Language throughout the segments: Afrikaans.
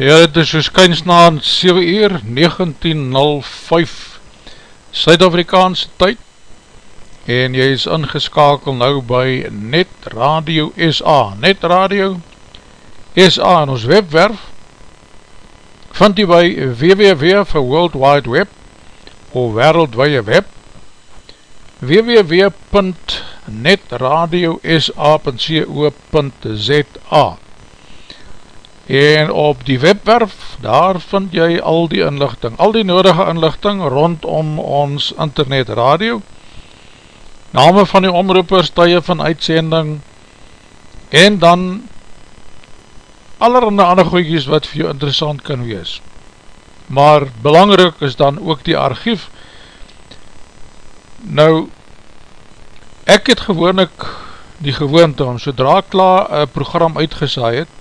Ja, dit is soos kyns na 7 uur 19.05 Suid-Afrikaanse tyd. En jy is ingeskakel nou by Net Radio SA Net Radio SA en ons webwerf vind jy by www vir World Wide Web of wereldwee web. Www.netradiosa.co.za en op die webwerf daar vind jy al die inlichting, al die nodige inlichting rondom ons internet radio, name van die omroepers, tye van uitsending, en dan allerhande ander goeikies wat vir jou interessant kan wees. Maar belangrijk is dan ook die archief. Nou, ek het gewoon ek die gewoonte om, sodra ek klaar een program uitgesaai het,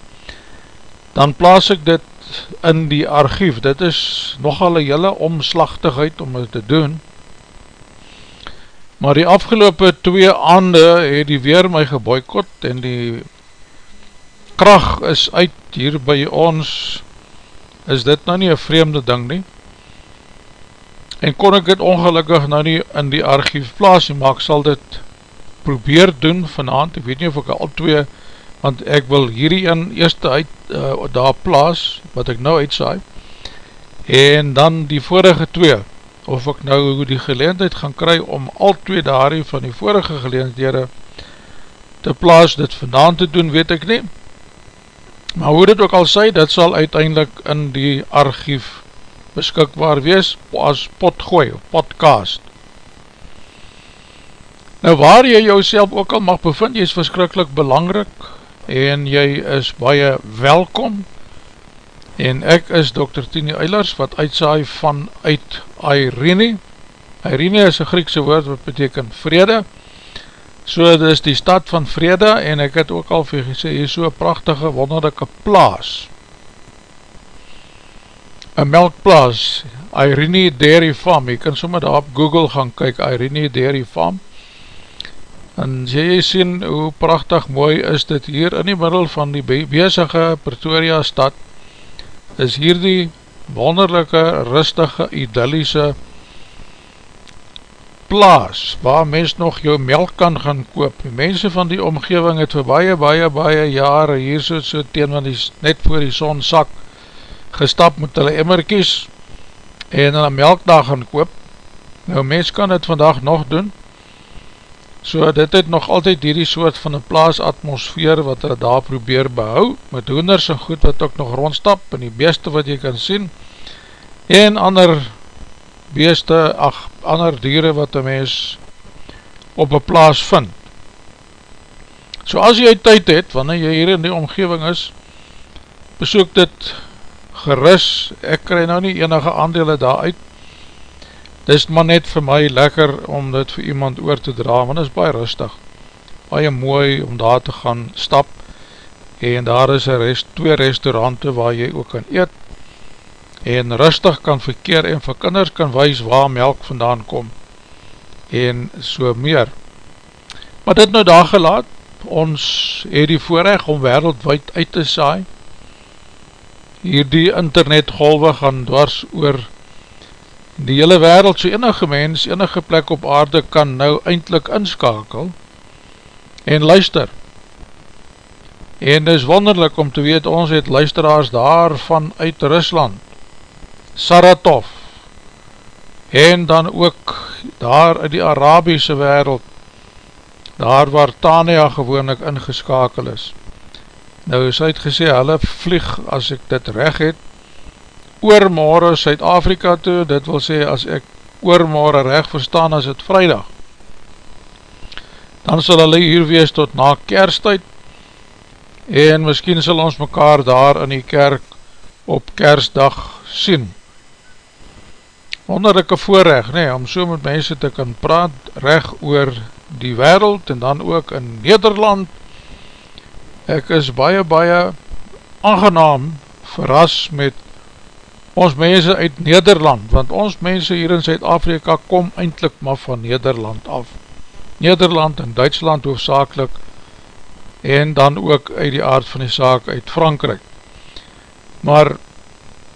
dan plaas ek dit in die archief. Dit is nogal een hele omslachtigheid om dit te doen. Maar die afgelopen twee aande het die weer my geboykot en die kracht is uit hier by ons, is dit nou nie een vreemde ding nie. En kon ek dit ongelukkig nou nie in die archief plaas, maar ek sal dit probeer doen vanavond, ek weet nie of ek al twee, want ek wil hierdie in eerste uit uh, daar plaas, wat ek nou uitsaai, en dan die vorige twee, of ek nou die geleendheid gaan kry om al twee daarie van die vorige geleendhede te plaas, dit vandaan te doen, weet ek nie, maar hoe dit ook al sê, dit sal uiteindelik in die archief beskikbaar wees, as potgooi, podcast, Nou waar jy jouself ook al mag bevind, jy is verskrikkelijk belangrik en jy is baie welkom en ek is Dr. Tini Eilers wat uitsaai van uit Irene. Irene is een Griekse woord wat beteken vrede, so dit is die stad van vrede en ek het ook al vir gesê, hier is so'n prachtige wonderlijke plaas. Een melkplaas, Irene Dairy Farm, jy kan sommer daar op Google gaan kyk, Irene Dairy Farm, en jy sien hoe prachtig mooi is dit hier in die middel van die bezige Pretoria stad is hier die wonderlijke, rustige, idyllische plaas waar mens nog jou melk kan gaan koop. Die mense van die omgeving het vir baie, baie, baie jare hier so, so teen van die, net voor die son sak gestap met hulle emmerkies en hulle melk daar gaan koop. Nou mens kan het vandag nog doen So dit het nog altyd hierdie soort van een plaasatmosfeer wat hulle daar probeer behou, met hoenders en goed wat ook nog rondstap, en die beeste wat jy kan sien, en ander beeste, ach, ander dieren wat een mens op een plaas vind. So as jy tyd het, wanneer jy hier in die omgeving is, besoek dit geris, ek krij nou nie enige aandele daar uit, Dis maar net vir my lekker om dit vir iemand oor te dra, want is baie rustig. Baie mooi om daar te gaan stap, en daar is rest, twee restaurante waar jy ook kan eet, en rustig kan verkeer, en vir kinders kan wees waar melk vandaan kom, en so meer. Maar dit nou daar gelaat, ons het die voorrecht om wereldwijd uit te saai, hier die internetgolwe gaan dwars oor die hele wereld, so enige mens, enige plek op aarde kan nou eindelijk inskakel en luister. En dit is wonderlik om te weet, ons het luisteraars daarvan uit Rusland, Saratov, en dan ook daar in die Arabiese wereld, daar waar Tania gewoonlik ingeskakel is. Nou is uitgesê, hulle vlieg, as ek dit recht het, oormorgen Suid-Afrika toe, dit wil sê as ek oormorgen recht verstaan as het vrijdag, dan sal hulle hier wees tot na kersttijd, en miskien sal ons mekaar daar in die kerk op kerstdag sien. Wonderlijke voorrecht, nee, om so met mense te kan praat, recht oor die wereld, en dan ook in Nederland, ek is baie, baie aangenaam verras met ons mense uit Nederland, want ons mense hier in Zuid-Afrika kom eindelijk maar van Nederland af. Nederland en Duitsland hoofdzakelik, en dan ook uit die aard van die zaak uit Frankrijk. Maar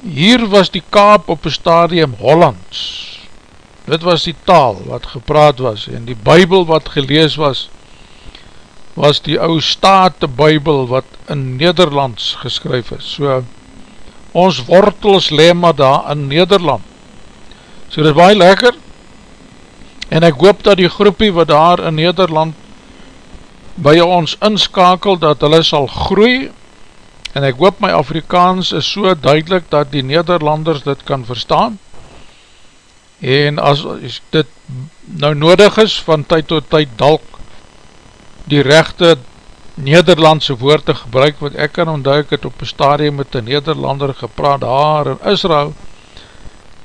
hier was die kaap op een stadium Hollands. Dit was die taal wat gepraat was, en die bybel wat gelees was, was die ou staat bybel wat in Nederlands geskryf is. So, ons wortels lema daar in Nederland. So dit is baie lekker, en ek hoop dat die groepie wat daar in Nederland by ons inskakel, dat hulle sal groei, en ek hoop my Afrikaans is so duidelik dat die Nederlanders dit kan verstaan. En as dit nou nodig is van tyd tot tyd dalk die rechte Nederlandse woord te gebruik, want ek kan ontduik het op een stadium met een Nederlander gepraat daar in Israel,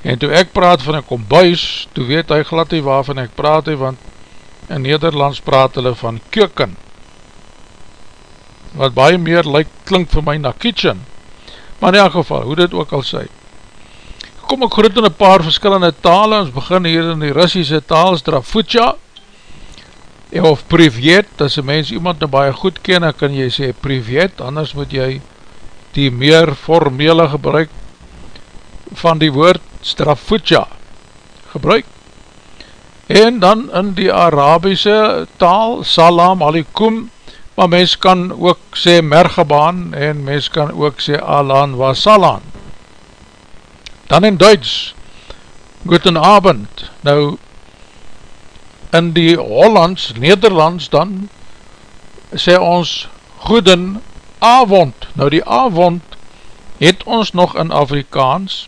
en toe ek praat van een kombuis, toe weet hy glad nie waarvan ek praat he, want in Nederlands praat hulle van keuken, wat baie meer like, klink vir my na kitchen, maar in elk geval, hoe dit ook al sê, kom ek groet in een paar verskillende tale, ons begin hier in die Russische taal, Strafutja, Ja, of privet, as een mens iemand nou baie goed ken, dan kan jy sê privet, anders moet jy die meer formele gebruik van die woord strafutja gebruik. En dan in die Arabische taal, salam alikum, maar mens kan ook sê mergebaan en mens kan ook sê alan wa salan. Dan in Duits, guten abend, nou in die Hollands, Nederlands dan, sê ons goeden avond. Nou die avond het ons nog in Afrikaans,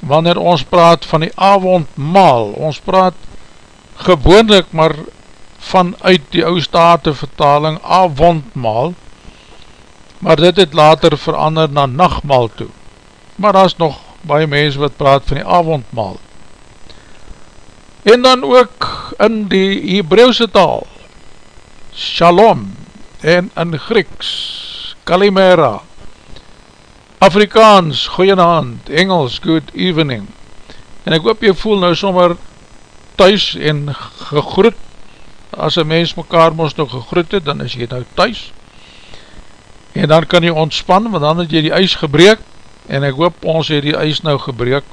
wanneer ons praat van die avondmaal, ons praat gewoonlik maar vanuit die ou state vertaling avondmaal, maar dit het later verander na nachtmaal toe. Maar daar is nog baie mense wat praat van die avondmaal en dan ook in die Hebreeuwse taal, Shalom, en in Grieks, Kalimera, Afrikaans, Goeienhand, Engels, Good Evening, en ek hoop jy voel nou sommer thuis en gegroet, as een mens mekaar ons nou gegroet het, dan is jy nou thuis, en dan kan jy ontspan, want dan het jy die ijs gebreek, en ek hoop ons het die ijs nou gebreek,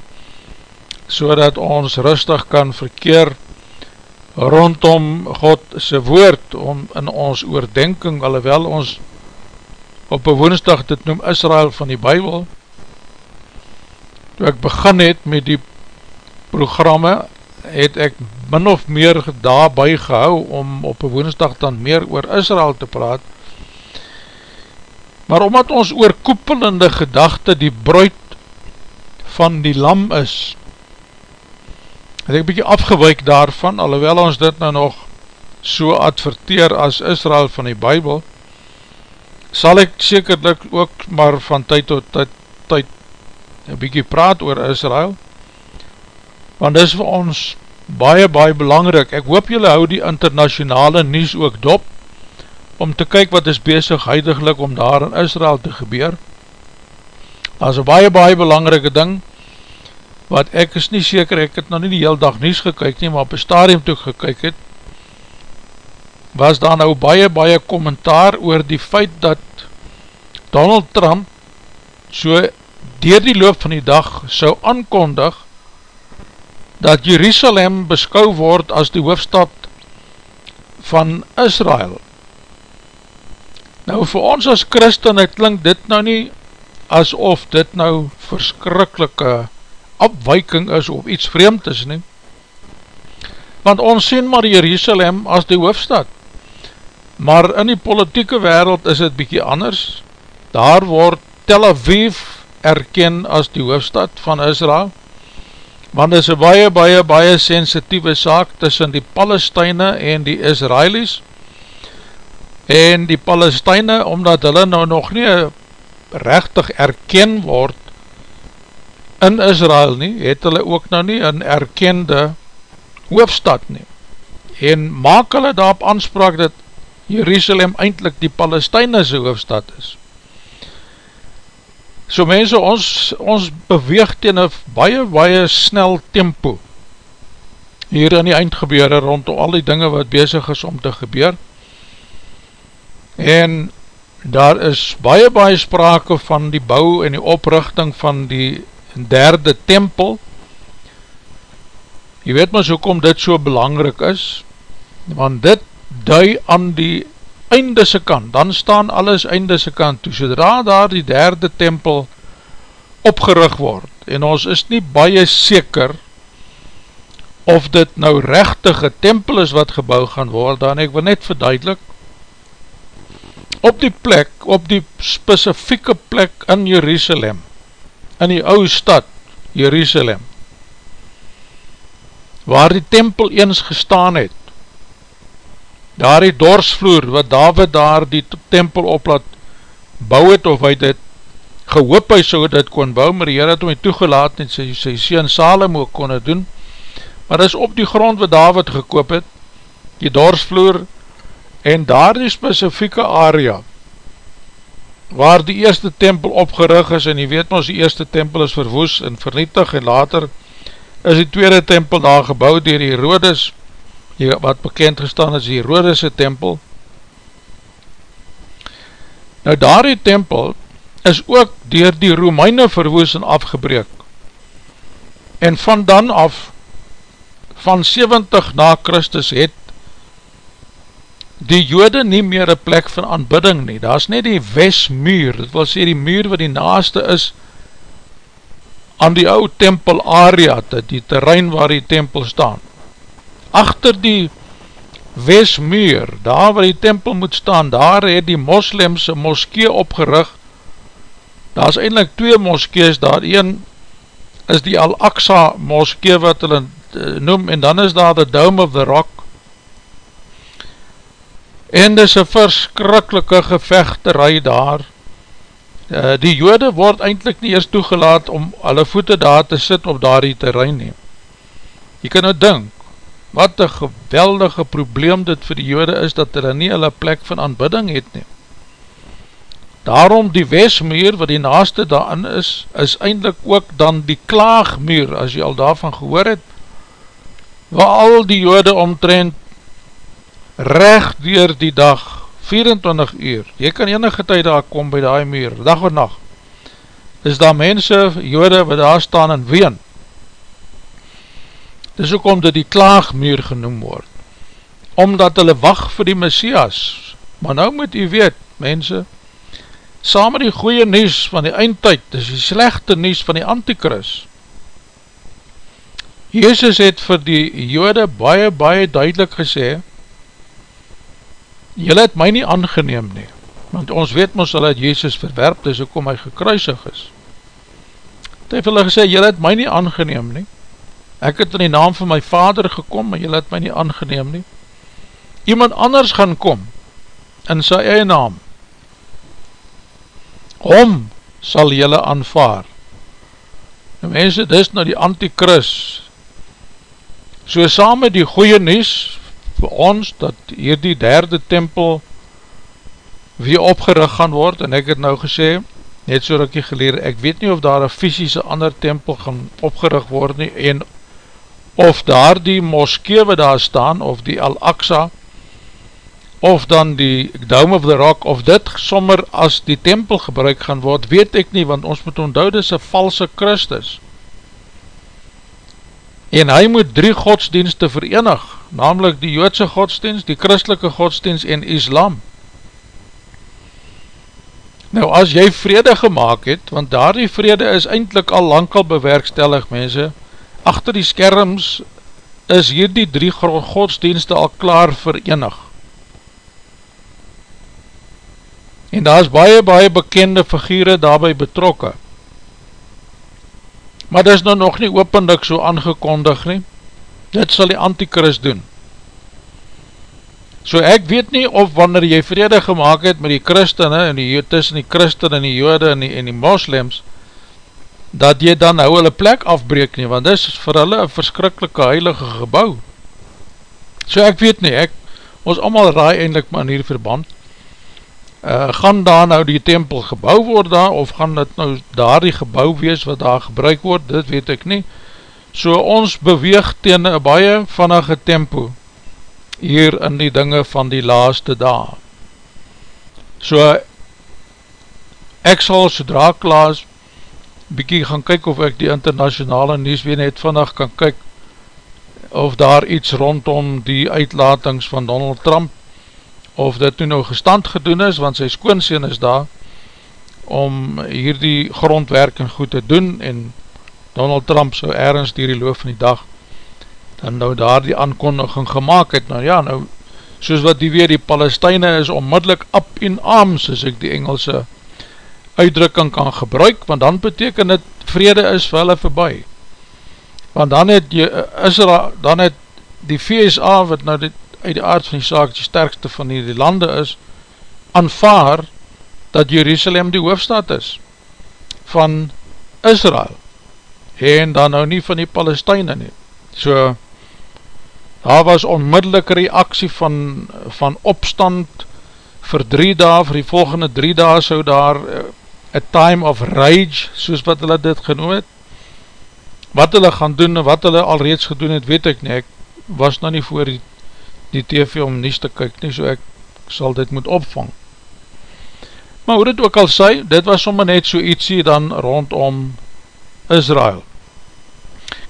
so dat ons rustig kan verkeer rondom God se woord om in ons oordenking, alhoewel ons op een woensdag dit noem Israel van die Bijbel, toe ek begin het met die programme, het ek min of meer daarby gehou om op een woensdag dan meer oor Israel te praat, maar omdat ons oorkoepelende gedachte die brood van die lam is, het ek bykie afgewijk daarvan, alhoewel ons dit nou nog so adverteer as Israel van die Bijbel, sal ek sekerlik ook maar van tyd tot tyd, tyd een bykie praat oor Israel, want dis vir ons baie, baie belangrik. Ek hoop julle hou die internationale nies ook dop, om te kyk wat is bezig huidiglik om daar in Israel te gebeur. Dat is een baie, baie belangrike ding, wat ek is nie seker, ek het nog nie die heel dag nies gekyk nie, maar op een stadium toe gekyk het, was daar nou baie, baie kommentaar oor die feit dat Donald Trump so dier die loop van die dag sou aankondig dat Jerusalem beskou word as die hoofstad van Israel. Nou vir ons as christen, het klink dit nou nie asof dit nou verskrikkelike afwijking is of iets vreemd is nie. Want ons sien maar Jerusalem as die hoofstad. Maar in die politieke wereld is het bykie anders. Daar word Tel Aviv erken as die hoofstad van Israel. Want dit is een baie, baie, baie sensitieve saak tussen die Palestijne en die Israelis. En die Palestijne, omdat hulle nou nog nie rechtig erken word in Israel nie, het hulle ook nou nie een erkende hoofstad nie. En maak hulle daarop aanspraak dat Jerusalem eindelijk die Palestijnse hoofstad is. So mense, ons, ons beweeg teen een baie, baie snel tempo hier in die eindgebeure rondom al die dinge wat bezig is om te gebeur. En daar is baie, baie sprake van die bouw en die oprichting van die derde tempel. Jy weet maar so kom dit so belangrik is want dit dui aan die eindese kant. Dan staan alles eindese kant toe. Sodra daar die derde tempel opgerig word en ons is nie baie seker of dit nou rechtige tempel is wat gebouw gaan word dan. Ek wil net verduidelik. Op die plek, op die specifieke plek in Jerusalem, in die oude stad Jerusalem, waar die tempel eens gestaan het, daar die dorsvloer, wat David daar die tempel op laat bou het, of hy dit gehoop hy so dit kon bou, maar die Heer het hom toegelaat, en sy, sy sien Salomo kon het doen, maar is op die grond wat David gekoop het, die dorsvloer, en daar die specifieke area, waar die eerste tempel opgerig is, en jy weet ons, die eerste tempel is verwoes en vernietig, en later is die tweede tempel daar gebouwd dier die Herodes, wat bekend gestaan is die Herodese tempel. Nou daar die tempel is ook dier die Romeine verwoes en afgebreek. En van dan af, van 70 na Christus het die jode nie meer een plek van aanbidding nie, daar is net die westmuur, dit wil sê die muur wat die naaste is aan die ou tempel area, die terrein waar die tempel staan. Achter die westmuur, daar waar die tempel moet staan, daar het die moslemse moskee opgerig, daar is eindelijk twee moskees, daar een is die Al-Aqsa moskee wat hulle eh, noem, en dan is daar the Dome of the Rock, en dis een verskrikkelike gevechterij daar, uh, die jode word eindelijk nie eers toegelaat om hulle voete daar te sit op daar die terrein neem. Jy kan nou dink, wat een geweldige probleem dit vir die jode is, dat hulle nie hulle plek van aanbidding het neem. Daarom die westmuur, wat die naaste daarin is, is eindelijk ook dan die klaagmuur, as jy al daarvan gehoor het, waar al die jode omtrent recht door die dag, 24 uur, jy kan enige tyd daar kom by die muur, dag of nacht, is daar mense, jode, wat daar staan en ween, dis ook omdat die klaagmuur genoem word, omdat hulle wacht vir die Messias, maar nou moet jy weet, mense, saam met die goeie nies van die eindtijd, dis die slechte nies van die antikris, Jezus het vir die jode baie, baie duidelik gesê, Julle het my nie aangeneem nie, want ons weet ons al het Jezus verwerp, dis ook om hy gekruisig is. Het het hulle gesê, julle het my nie aangeneem nie, ek het in die naam van my vader gekom, maar julle het my nie aangeneem nie. Iemand anders gaan kom, in sy eie naam, om sal julle aanvaar. Nou mense, dis nou die antikris, so saam met die goeie nies, vir ons dat hier die derde tempel weer opgerig gaan word en ek het nou gesê, net so rukkie geleer, ek weet nie of daar een fysische ander tempel gaan opgerig word nie en of daar die moskee wat daar staan of die Al-Aqsa of dan die Dome of the Rock of dit sommer as die tempel gebruik gaan word, weet ek nie, want ons moet onthou dit is een valse Christus en hy moet drie godsdienste verenig, namelijk die joodse godsdienst, die christelike godsdienst en islam. Nou as jy vrede gemaakt het, want daar die vrede is eindelijk al lang al bewerkstellig mense, achter die skerms is hier die drie godsdienste al klaar verenig. En daar is baie baie bekende figure daarby betrokken maar dit is nou nog nie openlik so aangekondig nie, dit sal die antikrist doen. So ek weet nie of wanneer jy vrede gemaakt het met die christene, en die, tussen die christen en die jode en die, en die moslems, dat jy dan nou hulle plek afbreek nie, want dit is vir hulle een verskrikkelike heilige gebouw. So ek weet nie, ek, ons allemaal raai eindelijk maar in hier verband, uh, gaan daar nou die tempel gebouw word daar, of gaan dit nou daar die gebouw wees wat daar gebruik word, dit weet ek nie. So ons beweeg tegen een baie vannige tempo hier in die dinge van die laaste dag. So ek sal sodra klaas bykie gaan kyk of ek die internationale nieuws weer net vannacht kan kyk of daar iets rondom die uitlatings van Donald Trump of dit nu nou gestand gedoen is, want sy skoonseen is daar, om hierdie grondwerking goed te doen, en Donald Trump so ergens dier die loof van die dag, dan nou daar die aankondiging gemaakt het, nou ja, nou, soos wat die weer die Palestijne is onmiddellik up in arms, as ek die Engelse uitdrukking kan gebruik, want dan beteken het vrede is vir hulle voorbij. Want dan het jy, Israel, dan het die VSA, wat nou dit, uit die aard van die saak die sterkste van die, lande is, aanvaar dat Jerusalem die hoofdstad is van Israel en dan nou nie van die Palestijne nie. So, daar was onmiddellike reaksie van, van opstand vir drie dae, vir die volgende drie dae so daar uh, a time of rage, soos wat hulle dit genoem het. Wat hulle gaan doen en wat hulle al reeds gedoen het, weet ek nie, ek was nou nie voor die, die TV om nies te kyk nie, so ek sal dit moet opvang. Maar hoe dit ook al sê, dit was sommer net so ietsie dan rondom Israel.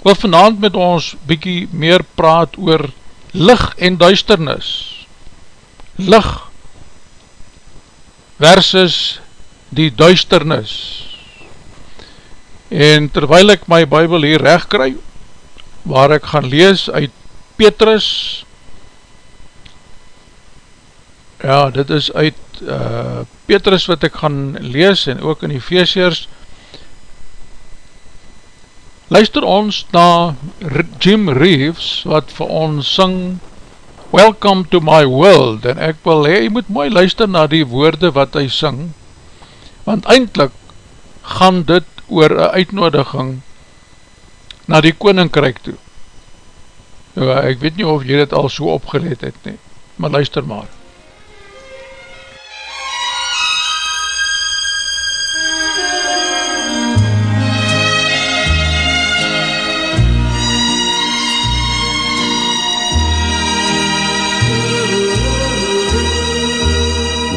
Ek wil vanavond met ons bykie meer praat oor lig en duisternis. Lig versus die duisternis. En terwijl ek my bybel hier recht kry, waar ek gaan lees uit Petrus, ja, dit is uit uh, Petrus wat ek gaan lees, en ook in die feestjeers, luister ons na Jim Reeves, wat vir ons syng, Welcome to my world, en ek wil, hy moet mooi luister na die woorde wat hy syng, want eindelijk gaan dit oor een uitnodiging na die koninkryk toe. Ja, ek weet nie of jy dit al so opgeleid het nie, maar luister maar.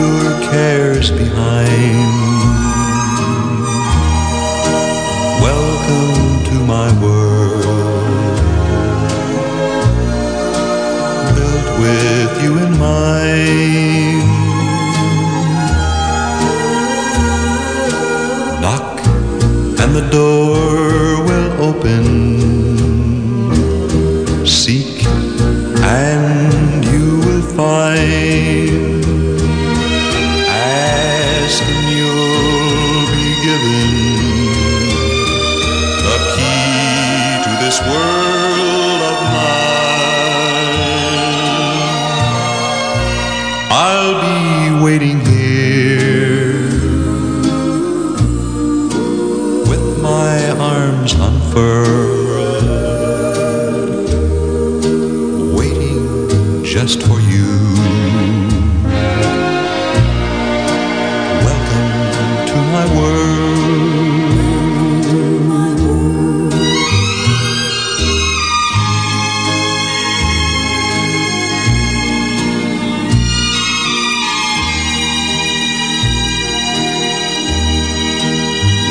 your cares behind. Welcome to my world, built with you in mind. Knock and the door will open. Seek and you will find. Arms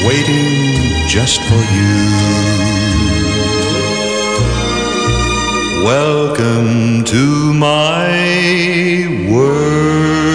waiting just for you. Welcome to my world.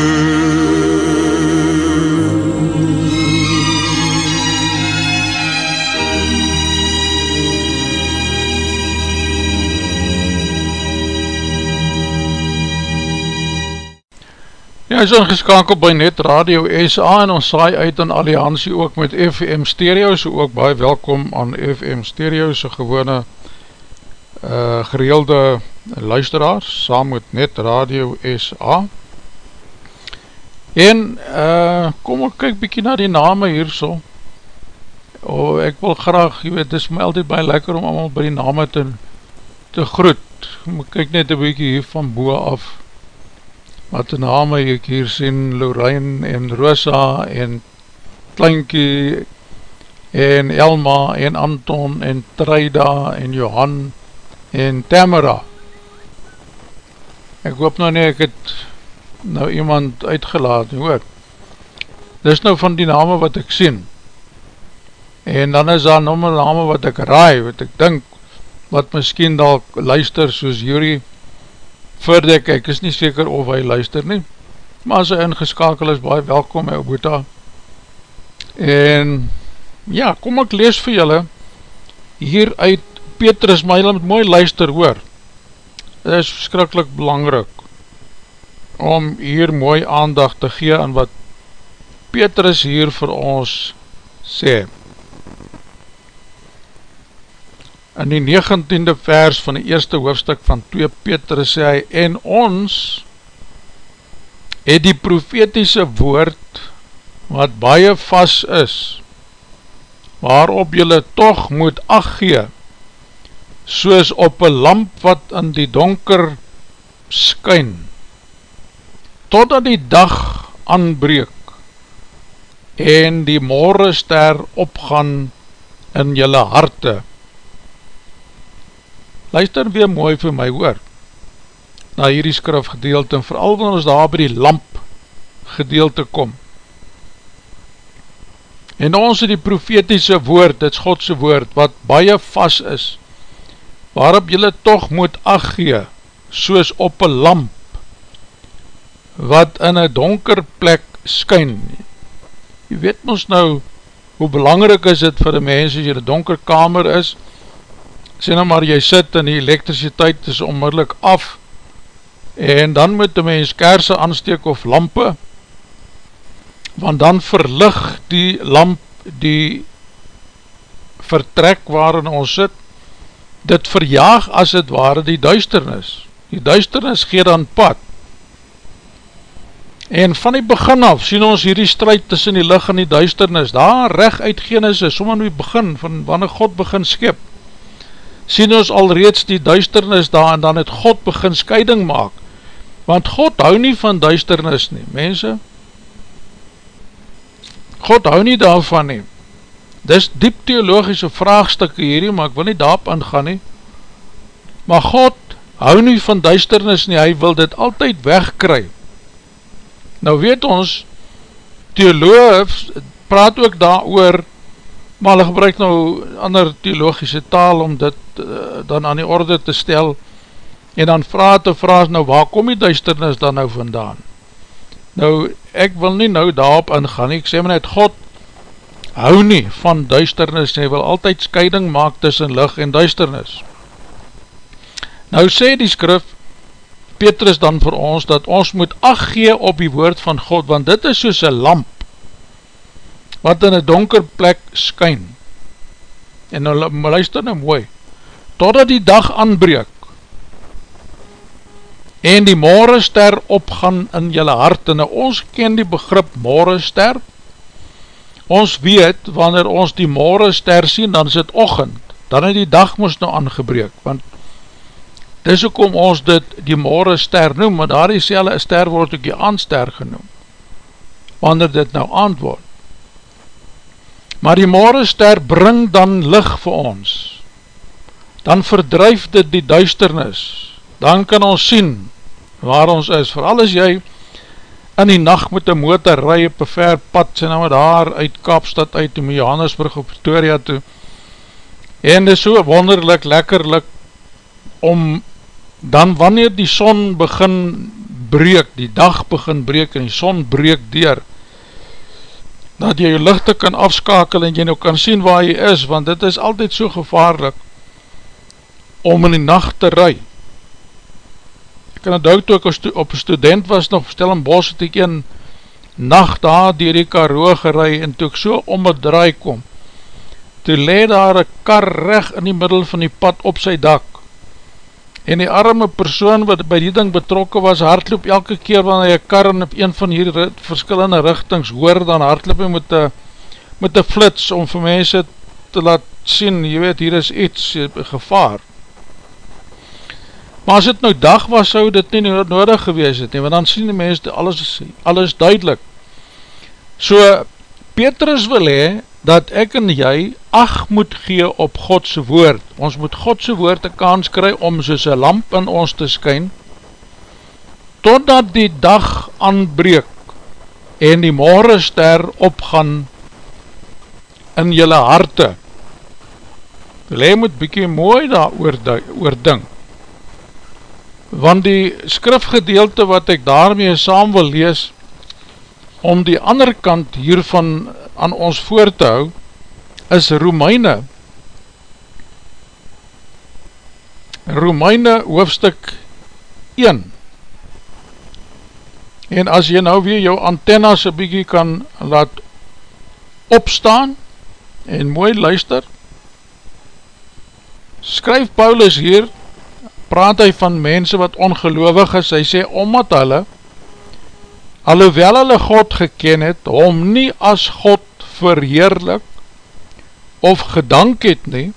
Ja, is ingeskakeld by Net Radio SA en ons saai uit in alliantie ook met FM Stereo, so ook baie welkom aan FM Stereo, so gewone uh, gereelde luisteraars, saam met Net Radio SA. En uh, kom ek kyk bykie na die name hier so. Oh, ek wil graag, jy weet, het is my altyd baie lekker om allemaal by die name te, te groet. Ek kyk net een bykie hier van boe af wat die name ek hier sien, Lorraine en Rosa en Klinkie en Elma en Anton en Treida en Johan en Tamara. Ek hoop nou nie, ek het nou iemand uitgelaat, hoor. Dis nou van die name wat ek sien. En dan is daar nog een name wat ek raai, wat ek dink, wat miskien daar luister soos Jury, Verdek, ek is nie seker of hy luister nie, maar as hy ingeskakel is, baie welkom, my Oboeta. En, ja, kom ek lees vir julle, hier uit Petrus, maar julle moet mooi luister, hoor. Dit is verskrikkelijk belangrik, om hier mooi aandacht te gee aan wat Petrus hier vir ons sê. In die 19e vers van die eerste hoofdstuk van 2 Petrus sê hy, en ons het die profetiese woord wat baie vast is, waarop jylle toch moet aggee, soos op een lamp wat in die donker skyn, totdat die dag aanbreek en die morgenster opgaan in jylle harte. Luister weer mooi vir my hoor, na hierdie skrif gedeelte, en vooral wanneer ons daar by die lamp gedeelte kom. En ons het die profetiese woord, dit is Godse woord, wat baie vast is, waarop jylle toch moet aggee, soos op een lamp, wat in een donker plek skyn. Jy weet ons nou, hoe belangrijk is het vir die mens, as jy in donker kamer is, sê nou maar jy sit en die elektriciteit is onmiddellik af, en dan moet die mens kerse aansteek of lampe, want dan verlig die lamp die vertrek waarin ons sit, dit verjaag as het ware die duisternis. Die duisternis gee dan pad, En van die begin af sien ons hierdie strijd tussen die licht en die duisternis, daar recht uit Genesis, sommer nu begin, van wanneer God begin skip, sien ons al reeds die duisternis daar, en dan het God begin scheiding maak, want God hou nie van duisternis nie, mense, God hou nie daarvan nie, dis diep theologische vraagstukke hierdie, maar ek wil nie daarop ingaan nie, maar God hou nie van duisternis nie, hy wil dit altyd wegkryf, Nou weet ons, theoloog praat ook daar oor, maar hulle gebruik nou ander theologische taal om dit uh, dan aan die orde te stel, en dan vraag te vraag, nou waar kom die duisternis dan nou vandaan? Nou, ek wil nie nou daarop ingaan, ek sê my net, God hou nie van duisternis, hy wil altyd scheiding maak tussen licht en duisternis. Nou sê die skrif, Petrus dan vir ons, dat ons moet aggee op die woord van God, want dit is soos een lamp, wat in een donker plek skyn. En nou luister nou mooi, totdat die dag aanbreek, en die morgenster opgaan in jylle hart, en nou ons ken die begrip morgenster, ons weet, wanneer ons die morgenster sien, dan is het ochend, dan het die dag moest nou aangebreek, want Dis ook om ons dit die morgen ster noem, maar daar die selle ster word ook die aanster genoem, wanneer dit nou antwoord. Maar die morgen ster bring dan licht vir ons, dan verdrijf dit die duisternis, dan kan ons sien waar ons is, vooral as jy in die nacht met die motor rij op een ver pad, sê nou daar uit Kaapstad uit, om Johannesburg op Victoria toe, en dit is so wonderlik, lekkerlik, om dan wanneer die son begin breek, die dag begin breek en die son breek dier, dat jy jou lichte kan afskakel en jy nou kan sien waar jy is, want dit is altyd so gevaarlik om in die nacht te rui. Ek kan het ook toe ek op student was, nog stel in bos het ek een nacht daar dier die karo gerei en toe ek so om het draai kom, toe leed daar een kar recht in die middel van die pad op sy dak, en die arme persoon wat by die ding betrokken was, hardloop elke keer wanneer hy kar in op een van hierdie verskillende richtings hoor, dan hardloop hy met die, met die flits om vir mense te laat sien, jy weet, hier is iets, gevaar. Maar as het nou dag was, sou dit nie nodig gewees het, nie, want dan sien die mense alles, alles duidelik. So, Petrus wil hee, dat ek en jy ag moet gee op Godse woord. Ons moet Godse woord een kans kry om soos een lamp in ons te skyn totdat die dag aanbreek en die morgenster opgaan in jylle harte. Wil hy moet bykie mooi daar oor ding. Want die skrifgedeelte wat ek daarmee saam wil lees, om die ander kant hiervan aan ons voor te hou, is Romeine. Romeine hoofstuk 1. En as jy nou weer jou antennas een bykie kan laat opstaan, en mooi luister, skryf Paulus hier, praat hy van mense wat ongeloofig is, hy sê, omdat hulle, alhoewel hulle God geken het, hom nie as God verheerlik, of gedank het nie,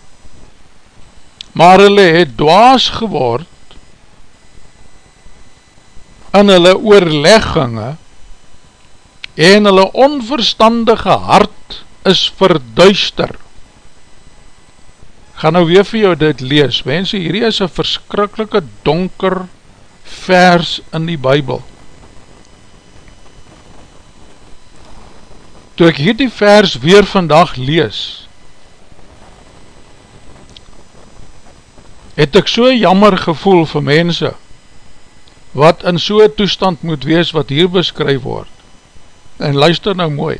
maar hulle het dwaas geword, in hulle oorlegginge, en hulle onverstandige hart, is verduister. Ga nou weer vir jou dit lees, mense, hierdie is een verskrikkelike donker vers in die bybel. Toe ek hierdie vers weer vandag lees, het ek so jammer gevoel vir mense, wat in so'n toestand moet wees wat hier beskryf word. En luister nou mooi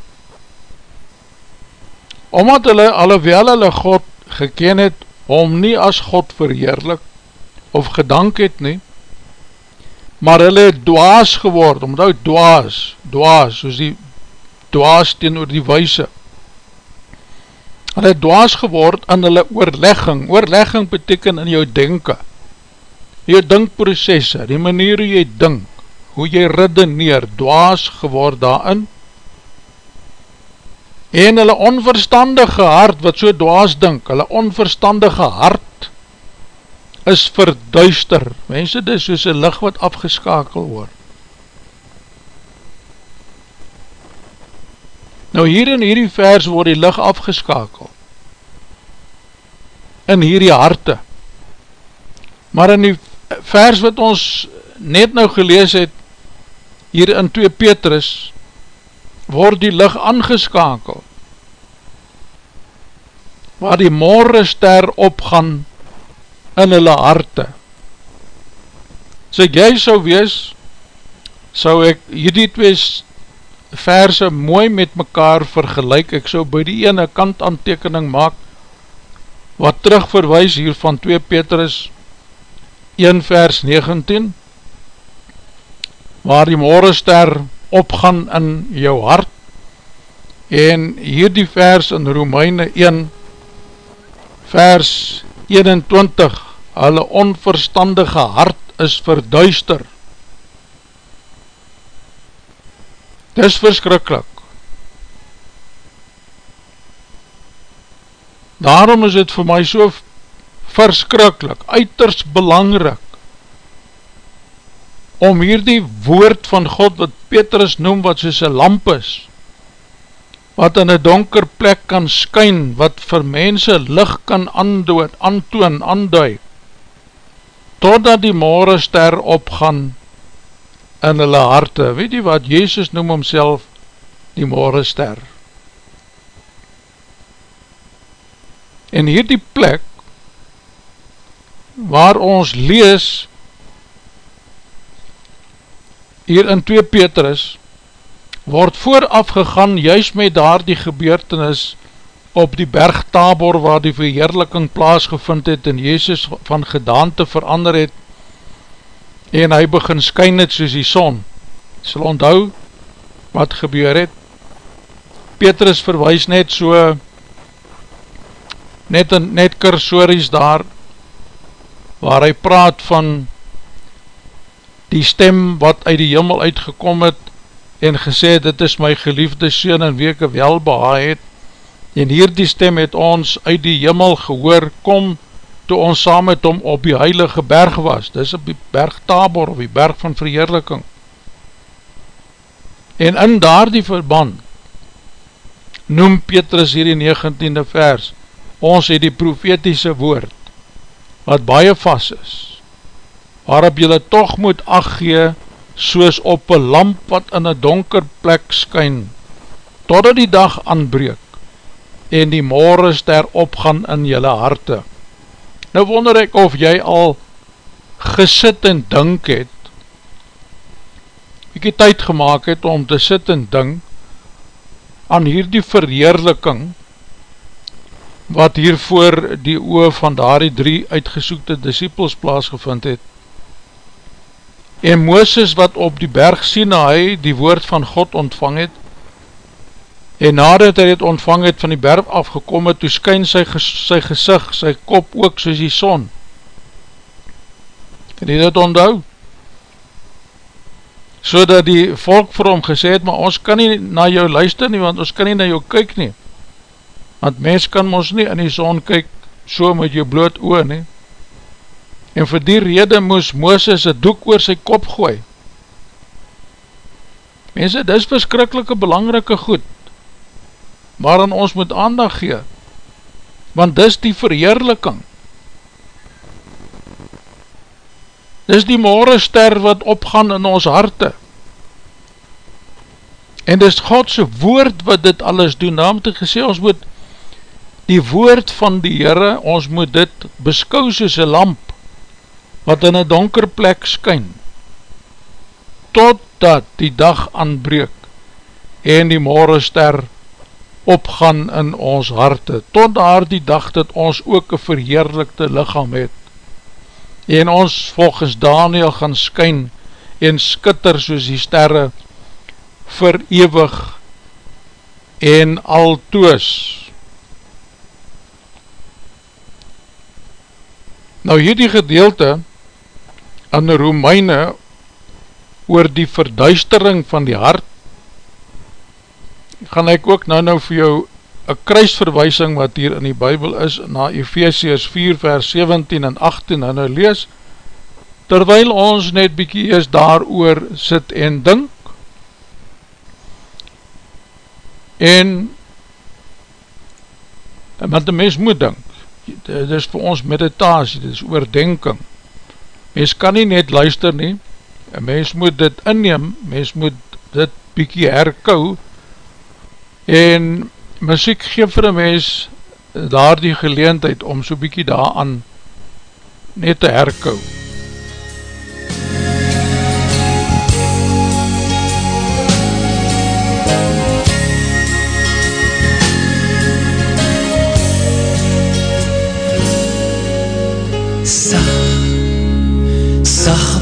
omdat hulle alhoewel hulle God geken het, om nie as God verheerlik, of gedank het nie, maar hulle het dwaas geword, omdat hy dwaas, dwaas, soos die dwaas teen oor die weise, hulle het dwaas geword in hulle oorlegging, oorlegging beteken in jou denken, jou dinkprocesse, die manier hoe jy dink, hoe jy redeneer, dwaas geword daarin, en hulle onverstandige hart, wat so dwaas dink, hulle onverstandige hart, is verduister, mense, dit is soos een licht wat afgeskakel word. Nou hier in hierdie vers word die licht afgeskakel, in hierdie harte, maar in die vers wat ons net nou gelees het, hier in 2 Petrus, word die licht aangeskakel, waar die morgenster opgaan in hulle harte. So jy sou wees, sou ek hierdie twee verse mooi met mekaar vergelijk, ek sou by die ene kant aantekening maak, wat terug verwijs hier van 2 Petrus 1 vers 19, waar die morgenster opgaan, in jou hart en hierdie vers in Romeine 1 vers 21 hulle onverstandige hart is verduister dis verskrikkelijk daarom is het vir my so verskrikkelijk, uiters belangrik om hierdie woord van God wat Petrus noem wat soos een lamp is, wat in een donker plek kan skyn, wat vir mense licht kan aandood, aantoon, aandui, totdat die morgenster opgaan in hulle harte. Weet jy wat, Jezus noem homself die morgenster. En hierdie plek, waar ons lees, hier in 2 Petrus, word vooraf gegaan juist met daar die gebeurtenis op die berg Tabor waar die verheerliking plaasgevind het en Jezus van gedaante verander het en hy begin skyn het soos die son. Sal onthou wat gebeur het. Petrus verwijs net so net, net kursories daar waar hy praat van die stem wat uit die jimmel uitgekom het en gesê dit is my geliefde sien en weke welbehaai het en hier die stem het ons uit die jimmel gehoor kom toe ons saam met hom op die heilige berg was dis op die berg Tabor of die berg van verheerliking en in daar die verband noem Petrus hier die 19e vers ons het die profetiese woord wat baie vast is waarop jylle toch moet aggee soos op een lamp wat in een donker plek skyn, totdat die dag aanbreek, en die morgenster opgaan in jylle harte. Nou wonder ek of jy al gesit en dink het, het tyd gemaakt het om te sit en dink, aan hierdie verheerliking, wat hier voor die oor van daar die drie uitgesoekte disciples plaasgevind het, en Mooses wat op die berg Sinaai die woord van God ontvang het, en nadat hy het ontvang het van die berg afgekom het, toe skyn sy, sy gezicht, sy kop ook soos die son. En hy dit onthou, so dat die volk vir hom gesê het, maar ons kan nie na jou luister nie, want ons kan nie na jou kyk nie, want mens kan ons nie in die son kyk, so met jou bloot oor nie, en vir die rede moes Mooses een doek oor sy kop gooi. Mense, dit is verskrikkelike belangrike goed, waarin ons moet aandag gee, want dis die verheerliking. Dis die morgenster wat opgaan in ons harte. En dis Godse woord wat dit alles doen, naam te gesê, ons moet die woord van die Heere, ons moet dit beskou soos een lamp, wat in een donker plek skyn, totdat die dag aanbreek en die morgenster opgaan in ons harte, tot daar die dag dat ons ook een verheerlikte lichaam het, en ons volgens Daniel gaan skyn en skitter soos die sterre verewig en altoos. Nou hierdie gedeelte aan die Romeine oor die verduistering van die hart gaan ek ook nou nou vir jou een kruisverwijsing wat hier in die bybel is na Ephesians 4 vers 17 en 18 en nou lees. Terwyl ons net bykie ees daar oor sit en dink en want die mens moet dink dit is vir ons meditasie, dit is oordenking. Mens kan nie net luister nie, mens moet dit inneem, mens moet dit bykie herkou, en muziek geef vir een mens daar die geleentheid om so bykie daaraan net te herkou.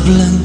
blink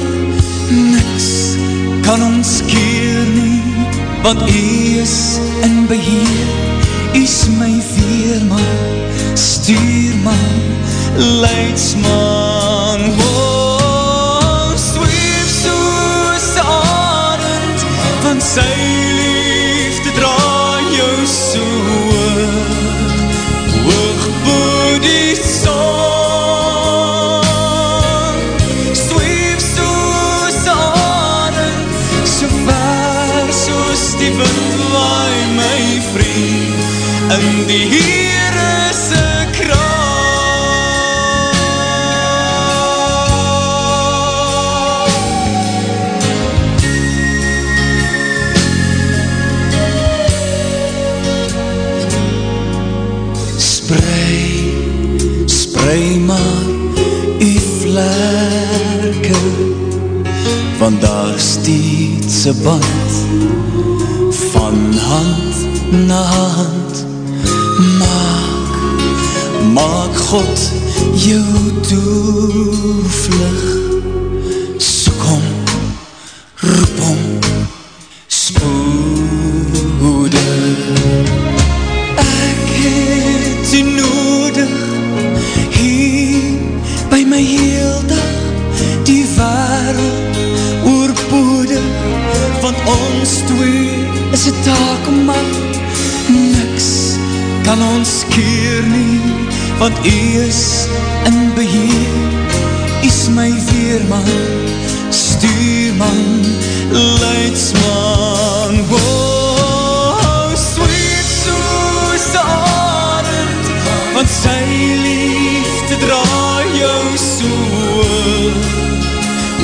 ons keer nie, want u is in beheer, u is my veerman, stuurman, leidsman, want daar stiet se band van hand na hand. Maak, maak God jou toevlug,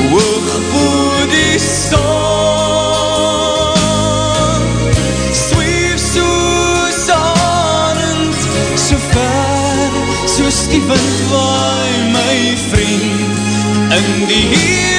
Hoog voor die son die wind waai my vriend. In die Heere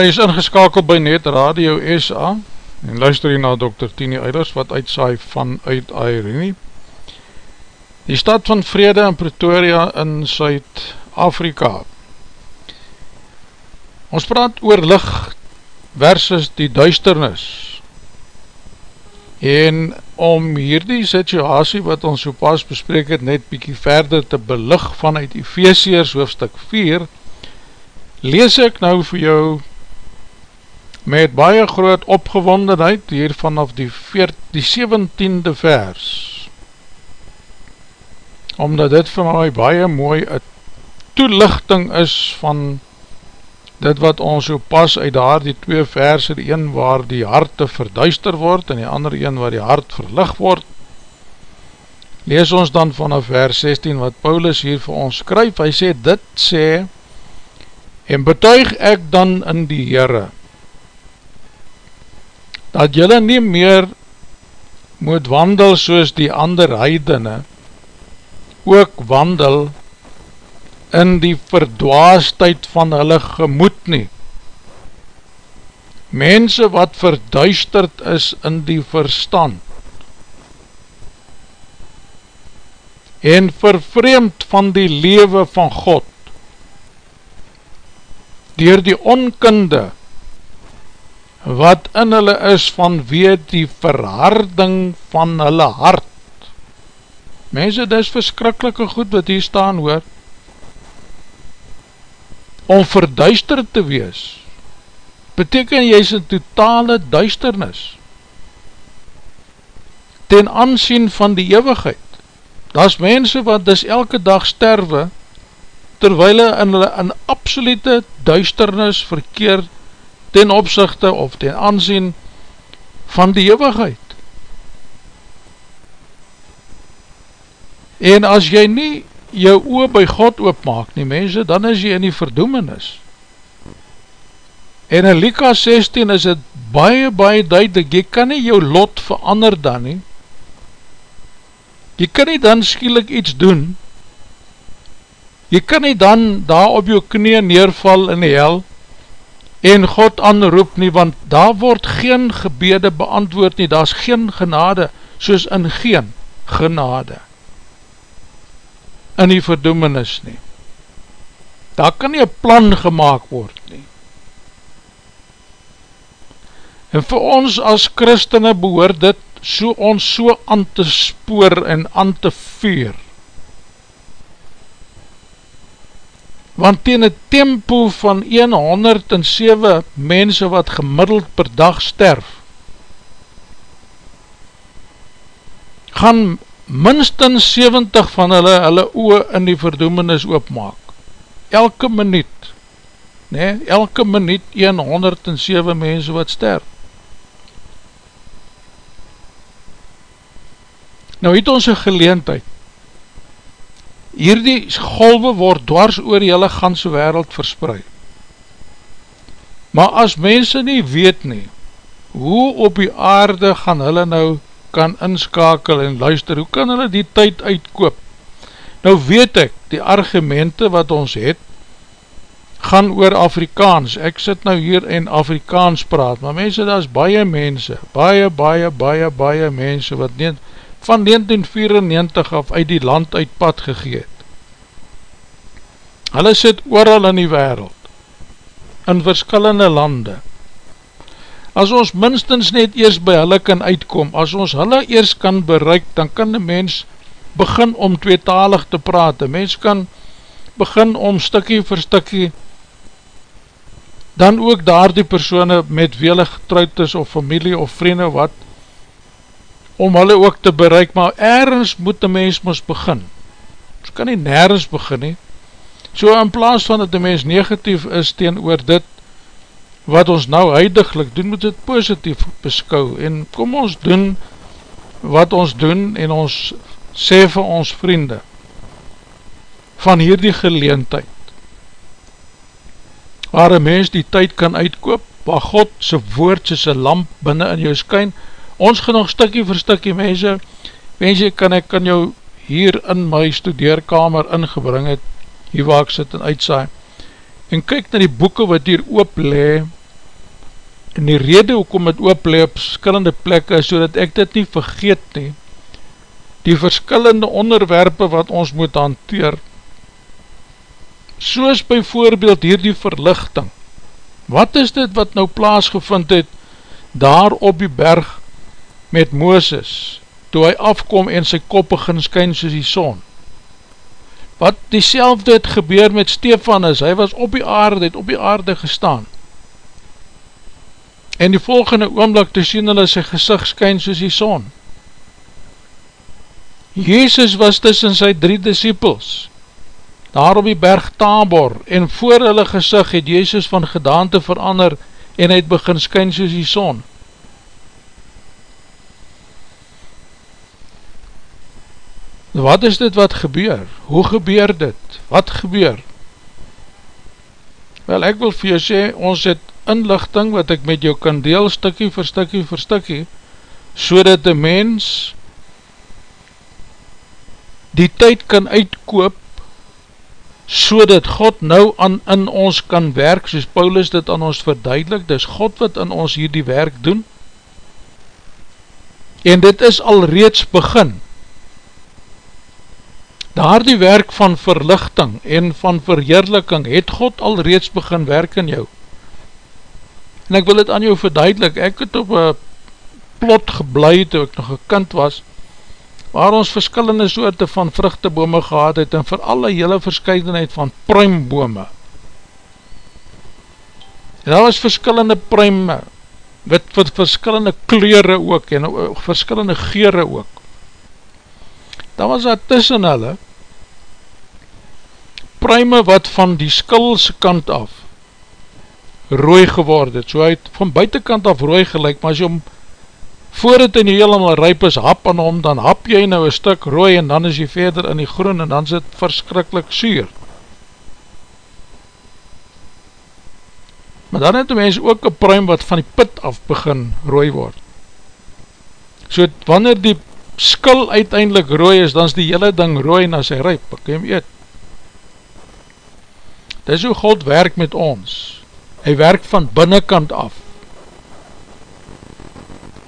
Hy is ingeskakeld by Net Radio SA en luister hier na Dr. Tini Eilers wat uitsaai vanuit Airene die stad van vrede in Pretoria in Suid-Afrika ons praat oor licht versus die duisternis en om hierdie situasie wat ons so pas bespreek het net bykie verder te belig vanuit Ephesians hoofstuk 4 lees ek nou vir jou met baie groot opgewondenheid hier vanaf die, veer, die 17e vers. Omdat dit vir my baie mooi een toelichting is van dit wat ons so pas uit daar die twee verse, die een waar die harte verduister word en die ander een waar die hart verlig word. Lees ons dan vanaf vers 16 wat Paulus hier vir ons skryf, hy sê dit sê en betuig ek dan in die Heere dat jylle nie meer moet wandel soos die ander heidene, ook wandel in die verdwaasheid van hulle gemoed nie. Mense wat verduisterd is in die verstand en vervreemd van die lewe van God dier die onkunde wat in hulle is vanweer die verharding van hulle hart. Mense, dit is verskrikkelike goed wat hier staan hoor, om verduister te wees, beteken jy is een totale duisternis, ten aansien van die eeuwigheid. Dat is mense wat dus elke dag sterwe, terwijl hulle in in absolute duisternis verkeerd ten opzichte of ten aanzien van die eeuwigheid. En as jy nie jou oor by God oopmaak nie mense, dan is jy in die verdoemenis. En in Lika 16 is het baie, baie duidelik, jy kan nie jou lot verander dan nie. Jy kan nie dan skielik iets doen. Jy kan nie dan daar op jou knie neerval in die hel, en God aanroep nie, want daar word geen gebede beantwoord nie, daar is geen genade, soos in geen genade, in die verdoemenis nie. Daar kan nie een plan gemaakt word nie. En vir ons as christene behoor dit so ons so aan te spoor en aan te vuur, want teen een tempo van 107 mense wat gemiddeld per dag sterf, gaan minstens 70 van hulle hulle oe in die verdoemenis oopmaak. Elke minuut, nee, elke minuut 107 mense wat sterf. Nou het ons een geleentheid hierdie golwe word dwars oor die hele ganse wereld verspreid. Maar as mense nie weet nie, hoe op die aarde gaan hulle nou kan inskakel en luister, hoe kan hulle die tyd uitkoop? Nou weet ek, die argumente wat ons het, gaan oor Afrikaans, ek sit nou hier en Afrikaans praat, maar mense, daar is baie mense, baie, baie, baie, baie mense, wat nie, van 1994 af uit die land uit pad gegeet. Hulle sit ooral in die wereld, in verskillende lande. As ons minstens net eers by hulle kan uitkom, as ons hulle eers kan bereik, dan kan die mens begin om tweetalig te praat. Die mens kan begin om stikkie vir stikkie dan ook daar die persoene met wele getrouwd is of familie of vriende wat om hulle ook te bereik, maar ergens moet die mens moes begin. Ons kan nie nergens begin nie. So in plaas van dat die mens negatief is teen oor dit wat ons nou huidiglik doen, moet dit positief beskou en kom ons doen wat ons doen en ons sê vir ons vriende van hierdie geleentheid waar een mens die tyd kan uitkoop, waar God sy woord soos een lamp binnen in jou skyn, ons gaan nog stikkie vir stikkie mense, mense kan ek kan jou hier in my studeerkamer ingebring het, hier waar ek sit en uitsaai, en kyk na die boeken wat hier ooplee, en die rede hoekom het ooplee op verskillende plekke, so dat ek dit nie vergeet nie, die verskillende onderwerpe wat ons moet hanteer, soos by voorbeeld hier die verlichting. Wat is dit wat nou plaasgevind het daar op die berg met Mooses, toe hy afkom en sy kop begin skyn soos die son? Wat die selfde het gebeur met Stefanus, hy was op die aarde, het op die aarde gestaan. En die volgende oomlik te sien hulle sy gezicht skyn soos die son. Jezus was tussen sy drie disciples, daar op die berg Tabor, en voor hulle gezig het Jezus van gedaante verander, en het begin skyn soos die son. Wat is dit wat gebeur? Hoe gebeur dit? Wat gebeur? Wel, ek wil vir jou sê, ons het inlichting wat ek met jou kan deel, stikkie vir stikkie vir stikkie, so dat die mens die tyd kan uitkoop so dat God nou aan in ons kan werk, soos Paulus dit aan ons verduidelik, dis God wat in ons hier die werk doen, en dit is al reeds begin, daar die werk van verlichting en van verheerliking, het God al reeds begin werk in jou, en ek wil dit aan jou verduidelik, ek het op een plot geblei, toe ek nog gekind was, waar ons verskillende soorte van vruchtebome gehad het en vir alle hele verscheidenheid van pruimbome. En daar was verskillende pruime, met verskillende kleure ook en verskillende geure ook. Daar was daar tussen hulle pruime wat van die skilse kant af rooi geword het, so hy het van buitenkant af rooi gelijk, maar as jy om voor het in die helemaal ryp is hap aan hom, dan hap jy nou een stuk rooi en dan is jy verder in die groen en dan is het verskrikkelijk suur. Maar dan het die mens ook een pruim wat van die pit af begin rooi word. So wanneer die skil uiteindelik rooi is, dan is die hele ding rooi en as hy ryp, ek kan hem eet. Dit is hoe God werk met ons. Hy werk van binnenkant af.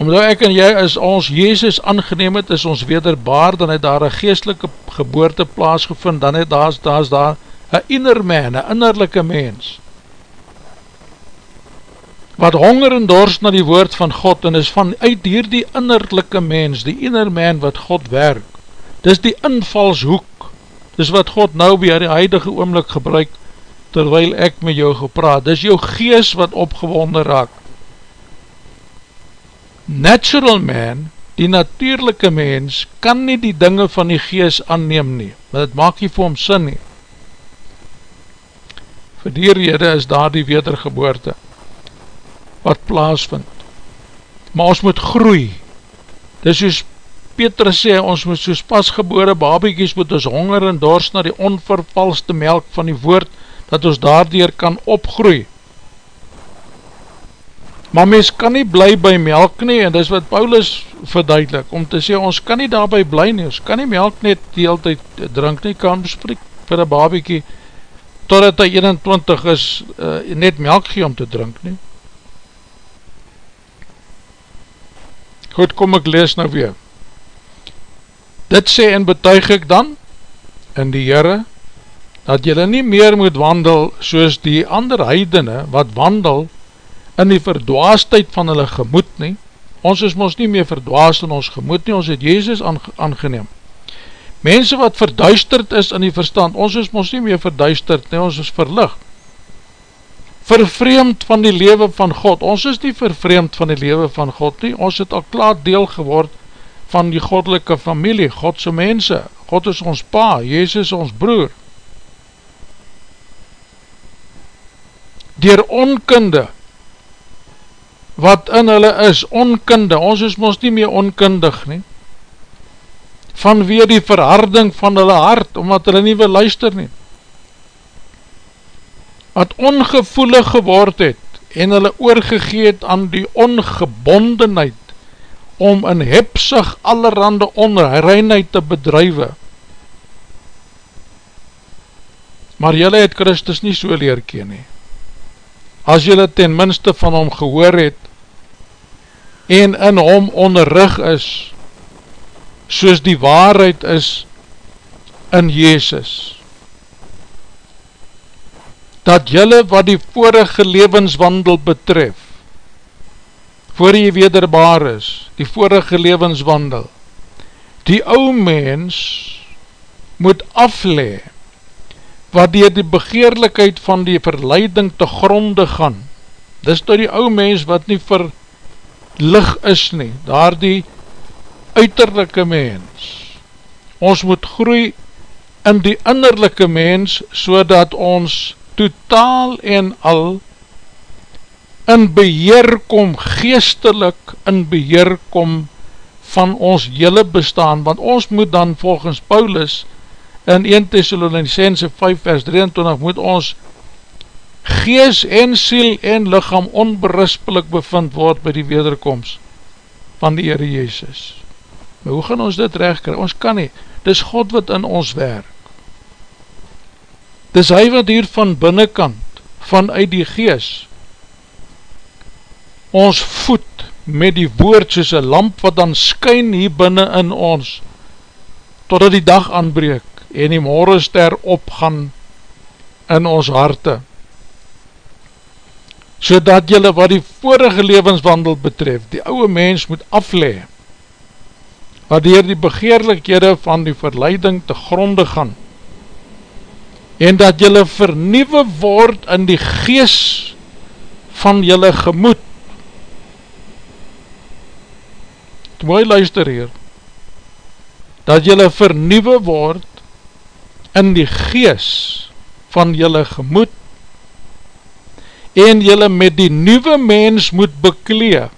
Omdat ek en jy as ons Jezus aangeneem het, is ons wederbaar, dan het daar een geestelike geboorte plaasgevind, dan het daar, daar is daar een inner man, een innerlijke mens, wat honger en dorst na die woord van God, en is van uit hier die innerlijke mens, die inner man wat God werk, dis die invalshoek, dis wat God nou by die huidige oomlik gebruik, terwyl ek met jou gepraat, dis jou gees wat opgewonde raak, natural man, die natuurlijke mens, kan nie die dinge van die gees aanneem nie, want het maak nie vir hom sin nie. Vir die rede is daar die wedergeboorte, wat plaas vind. Maar ons moet groei, dis soos Petrus sê, ons moet soos pasgebore babiekies moet ons honger en dors na die onvervalste melk van die woord, dat ons daardoor kan opgroei. Maar mens kan nie bly by melk nie, en dis wat Paulus verduidelik, om te sê, ons kan nie daarby bly nie, ons kan nie melk net die hele tijd drink nie, kan bespreek vir een babiekie, totdat hy 21 is, uh, net melk gee om te drink nie. Goed, kom ek lees nou weer. Dit sê en betuig ek dan in die Heere, dat jylle nie meer moet wandel soos die ander heidene wat wandel in die verdwaastheid van hulle gemoed nie. Ons is ons nie meer verdwaast in ons gemoed nie, ons het Jezus aangeneem. Mense wat verduisterd is in die verstand, ons is ons nie meer verduisterd nie, ons is verlig. Vervreemd van die lewe van God, ons is nie vervreemd van die lewe van God nie, ons het al klaar deel geword van die goddelike familie, Godse mense, God is ons pa, Jezus ons broer. Door onkunde, wat in hulle is, onkunde, ons is ons nie meer onkundig nie, vanweer die verharding van hulle hart, omdat hulle nie wil luister nie, wat ongevoelig geword het, en hulle oorgegeet aan die ongebondenheid, om in hepsig allerhande onreinheid te bedrijwe. Maar jylle het Christus nie so leer ken nie. As jylle ten minste van hom gehoor het, en in hom onderrig is, soos die waarheid is in Jezus, dat jylle wat die vorige levenswandel betref, voor jy wederbaar is, die vorige levenswandel, die ou mens moet aflee, wat dier die begeerlikheid van die verleiding te gronde gaan, dis door die ou mens wat nie verlig is nie, daar die uiterlijke mens, ons moet groei in die innerlijke mens, so dat ons totaal en al in beheer kom, geestelik in beheer kom van ons hele bestaan, want ons moet dan volgens Paulus in 1 Thessalonicense 5 vers 23 moet ons gees en siel en lichaam onberispelik bevind word by die wederkomst van die Heere Jezus. Maar hoe gaan ons dit recht krijg? Ons kan nie. Dis God wat in ons werk. Dis hy wat hier van binnenkant, vanuit die geest, ons voet met die woord soos een lamp wat dan skyn hier binnen in ons totdat die dag aanbreek en die morgenster opgaan in ons harte so dat jylle wat die vorige levenswandel betref die ouwe mens moet aflee wat dier die begeerlikhede van die verleiding te gronde gaan en dat jylle vernieuwe word in die gees van jylle gemoed. Mooi luister hier, dat jylle vernieuwe word in die gees van jylle gemoed en jylle met die nieuwe mens moet beklee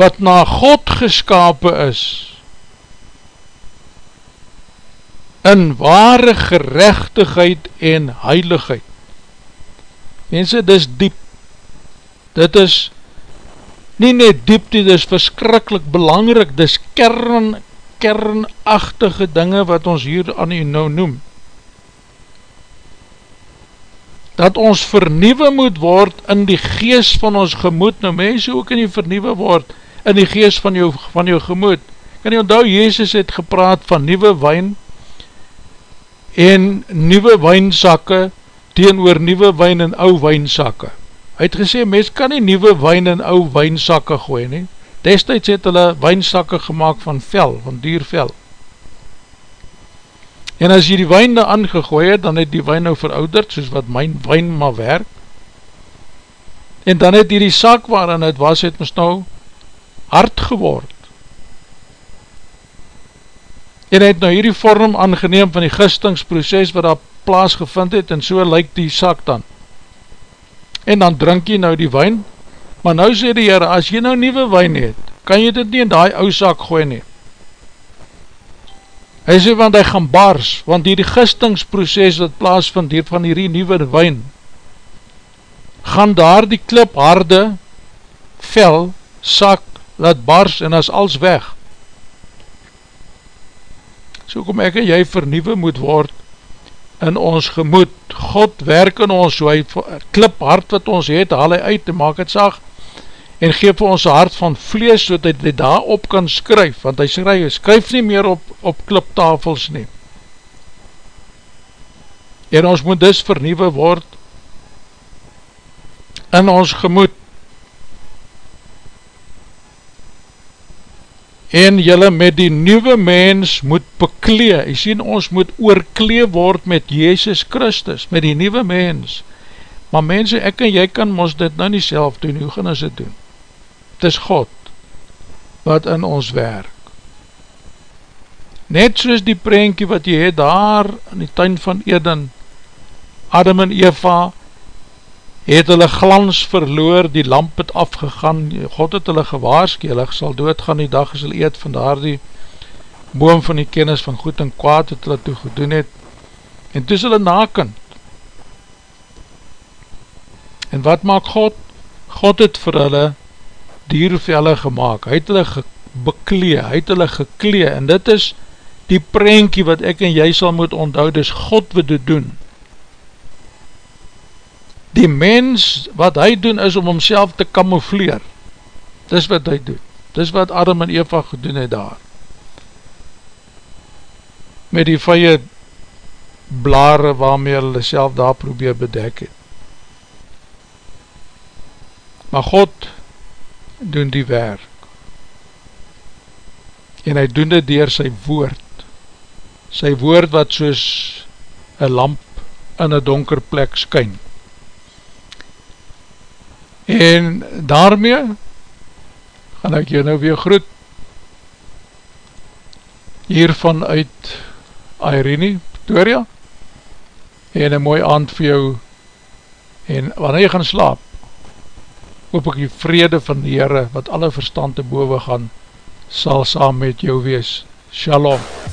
wat na God geskapen is in ware gerechtigheid en heiligheid. Mense, dit is diep, dit is nie net diep dit is verskrikkelijk belangrik, dit is kern, kernachtige dinge wat ons hier aan u nou noem. Dat ons vernieuwe moet word in die geest van ons gemoed, nou mense, hoe kan jy vernieuwe word in die geest van jou, van jou gemoed? Kan jy onthou, Jezus het gepraat van nieuwe wijn en nieuwe wijnsakke teen oor nieuwe wijn en ou wijnsakke. Hy het gesê, mens kan nie nieuwe wijn in ou wijnsakke gooi nie. Destijds het hulle wijnsakke gemaakt van vel, van diervel. En as jy die wijn daar aangegooi het, dan het die wijn nou verouderd, soos wat my wijn maar werk. En dan het die sak waarin het was, het ons nou hard geword. En het nou hierdie vorm aangeneem van die gistingsproces wat daar plaas gevind het, en so lyk die sak dan en dan drink jy nou die wijn, maar nou sê die Heere, as jy nou nieuwe wijn het, kan jy dit nie in die ou zak gooi nie, Hy sê, want hy gaan bars, want die gistingsproces wat plaas van die van die nieuwe wijn, gaan daar die klip harde, vel, sak, laat bars en as als weg. So kom ek en jy vernieuwe moet word in ons gemoed. God werk in ons, so hy klip hart wat ons het, haal hy uit en maak het sag, en geef vir ons hart van vlees, so dat hy daarop kan skryf, want hy skryf, skryf nie meer op, op kliptafels nie. En ons moet dus vernieuwe word in ons gemoed. En jylle met die nieuwe mens moet beklee, jy sien ons moet oorklee word met Jezus Christus, met die nieuwe mens. Maar mense, ek en jy kan ons dit nou nie self doen, hoe gaan ons dit doen? Het is God wat in ons werk. Net soos die prentje wat jy het daar in die tuin van Eden, Adam en Eva, het hulle glans verloor, die lamp het afgegaan, God het hulle gewaarski, hulle sal doodgaan die dag as hulle eet van daar die boom van die kennis van goed en kwaad het hulle toe gedoen het, en toe is hulle nakend. En wat maak God? God het vir hulle diervelle gemaakt, hy het hulle beklee, hy het hulle geklee, en dit is die prentjie wat ek en jy sal moet onthou, dis God wat dit doen. Die mens, wat hy doen, is om homself te kamoufleer, dis wat hy doen, dis wat Adam en Eva gedoen het daar, met die vye blare waarmee hulle self daar probeer bedek het. Maar God doen die werk. En hy doen dit dier sy woord. Sy woord wat soos een lamp in een donker plek skyn. En daarmee gaan ek jou nou weer groet hiervan uit Irene, Victoria en een mooi aand vir jou en wanneer jy gaan slaap hoop ek die vrede van die Heere, wat alle verstand te boven gaan, sal saam met jou wees. Shalom.